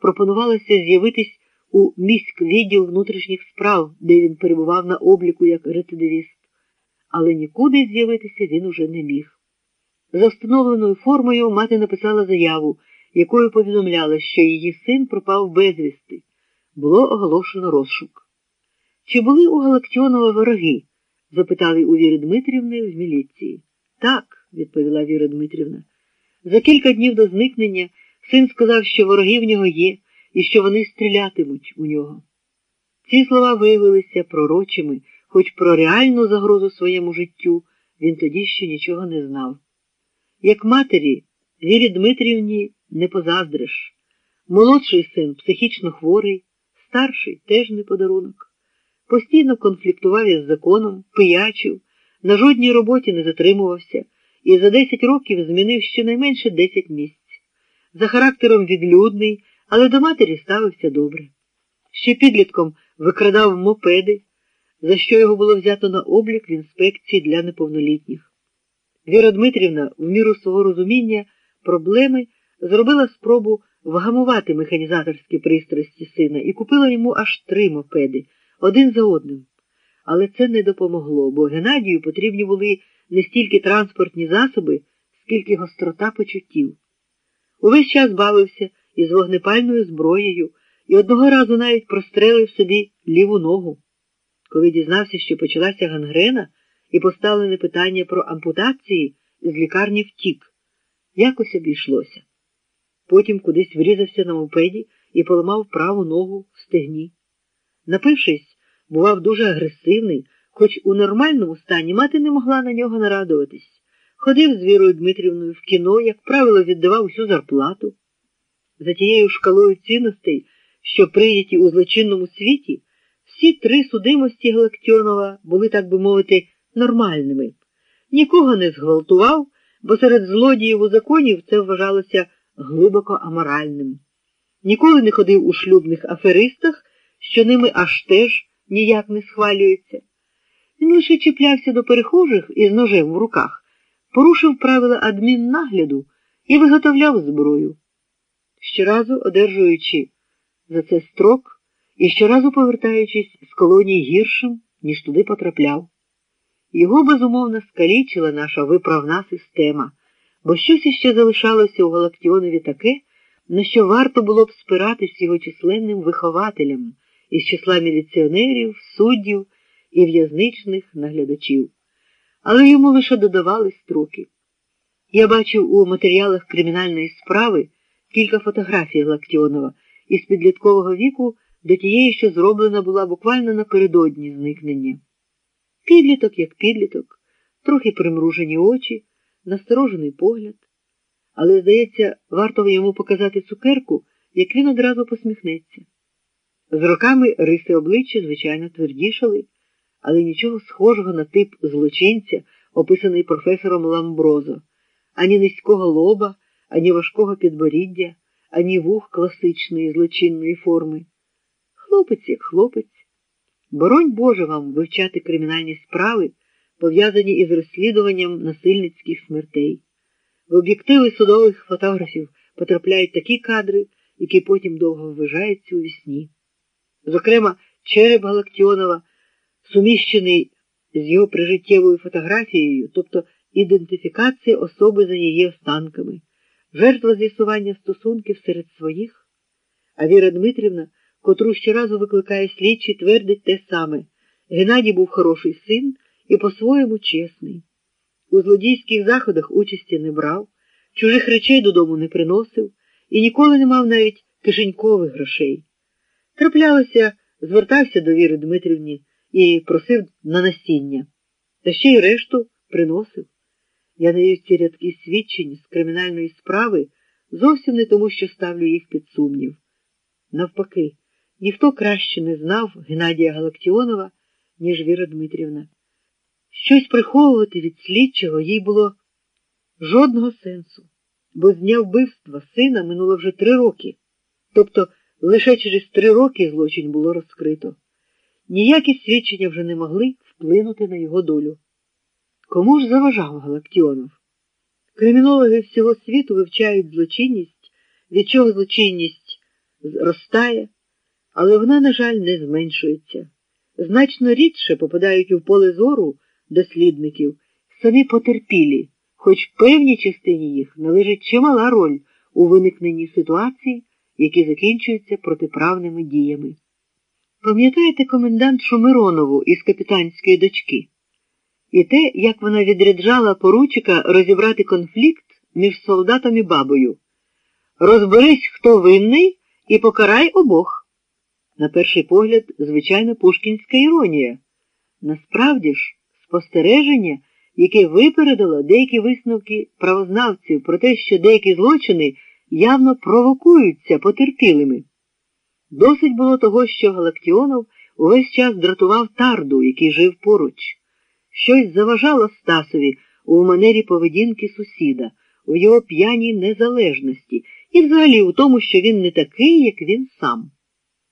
пропонувалося з'явитись у міськвідділ внутрішніх справ, де він перебував на обліку як рецидивіст. Але нікуди з'явитися він уже не міг. За встановленою формою мати написала заяву, якою повідомляла, що її син пропав безвісти. Було оголошено розшук. Чи були у Галактіонова вороги? запитали у Віри Дмитрівни в міліції. Так, відповіла Віра Дмитрівна. За кілька днів до зникнення син сказав, що вороги в нього є і що вони стрілятимуть у нього. Ці слова виявилися пророчими, хоч про реальну загрозу своєму життю він тоді ще нічого не знав. Як матері, Вірі Дмитрівні не позаздриш. Молодший син психічно хворий, старший теж не подарунок. Постійно конфліктував із законом, пиячив, на жодній роботі не затримувався і за 10 років змінив щонайменше 10 місць. За характером відлюдний, але до матері ставився добре. Ще підлітком викрадав мопеди, за що його було взято на облік в інспекції для неповнолітніх. Віра Дмитрівна, в міру свого розуміння, проблеми зробила спробу вгамувати механізаторські пристрасті сина і купила йому аж три мопеди, один за одним. Але це не допомогло, бо Геннадію потрібні були не стільки транспортні засоби, скільки гострота почуттів. Увесь час бавився із вогнепальною зброєю і одного разу навіть прострелив собі ліву ногу. Коли дізнався, що почалася гангрена і поставлене питання про ампутації, з лікарні втік. Якось обійшлося. Потім кудись врізався на мопеді і поламав праву ногу в стегні. Напившись, бував дуже агресивний, хоч у нормальному стані мати не могла на нього нарадуватись. Ходив з Вірою Дмитрівною в кіно, як правило, віддавав усю зарплату. За тією шкалою цінностей, що прийняті у злочинному світі, всі три судимості Галактіонова були, так би мовити, нормальними. Нікого не зґвалтував, бо серед злодіїв у законів це вважалося глибоко аморальним. Ніколи не ходив у шлюбних аферистах, що ними аж теж ніяк не схвалюється. Він лише чіплявся до перехожих із ножем в руках, порушив правила адміннагляду і виготовляв зброю. Щоразу одержуючи за це строк і щоразу повертаючись з колонії гіршим, ніж туди потрапляв. Його безумовно скалічила наша виправна система, бо щось іще залишалося у Галактіонові таке, на що варто було б спиратись його численним вихователям із числа міліціонерів, суддів і в'язничних наглядачів. Але йому лише додавали строки. Я бачив у матеріалах кримінальної справи кілька фотографій Галактіонова із підліткового віку до тієї, що зроблена була буквально напередодні зникнення. Підліток, як підліток, трохи примружені очі, насторожений погляд. Але, здається, варто йому показати цукерку, як він одразу посміхнеться. З роками риси обличчя, звичайно, твердішали, але нічого схожого на тип злочинця, описаний професором Ламброзо, ані низького лоба, ані важкого підборіддя, ані вух класичної злочинної форми. Хлопець як хлопець. Боронь Боже вам вивчати кримінальні справи, пов'язані із розслідуванням насильницьких смертей. В об'єктиви судових фотографів потрапляють такі кадри, які потім довго вважаються у вісні. Зокрема, череп Галактіонова, суміщений з його прижиттєвою фотографією, тобто ідентифікація особи за її останками, жертва з'ясування стосунків серед своїх, а Віра Дмитрівна котру щоразу викликає слідчий, твердить те саме. Геннадій був хороший син і по-своєму чесний. У злодійських заходах участі не брав, чужих речей додому не приносив і ніколи не мав навіть кишенькових грошей. Траплялося, звертався до Віри Дмитрівні і просив на насіння, та ще й решту приносив. Я навів ці рядки свідчень з кримінальної справи зовсім не тому, що ставлю їх під сумнів. Навпаки, Ніхто краще не знав Геннадія Галактіонова, ніж Віра Дмитрівна. Щось приховувати від слідчого їй було жодного сенсу, бо з дня вбивства сина минуло вже три роки. Тобто лише через три роки злочин було розкрито. Ніякі свідчення вже не могли вплинути на його долю. Кому ж заважав Галактіонов? Кримінологи всього світу вивчають злочинність, від чого злочинність зростає, але вона, на жаль, не зменшується. Значно рідше попадають у поле зору дослідників самі потерпілі, хоч певній частині їх належить чимала роль у виникненні ситуацій, які закінчуються протиправними діями. Пам'ятаєте комендантшу Миронову із капітанської дочки? І те, як вона відряджала поручика розібрати конфлікт між солдатом і бабою. Розберись, хто винний, і покарай обох. На перший погляд, звичайно, пушкінська іронія. Насправді ж, спостереження, яке випередило деякі висновки правознавців про те, що деякі злочини явно провокуються потерпілими. Досить було того, що Галактіонов увесь час дратував тарду, який жив поруч. Щось заважало Стасові у манері поведінки сусіда, у його п'яній незалежності і взагалі у тому, що він не такий, як він сам.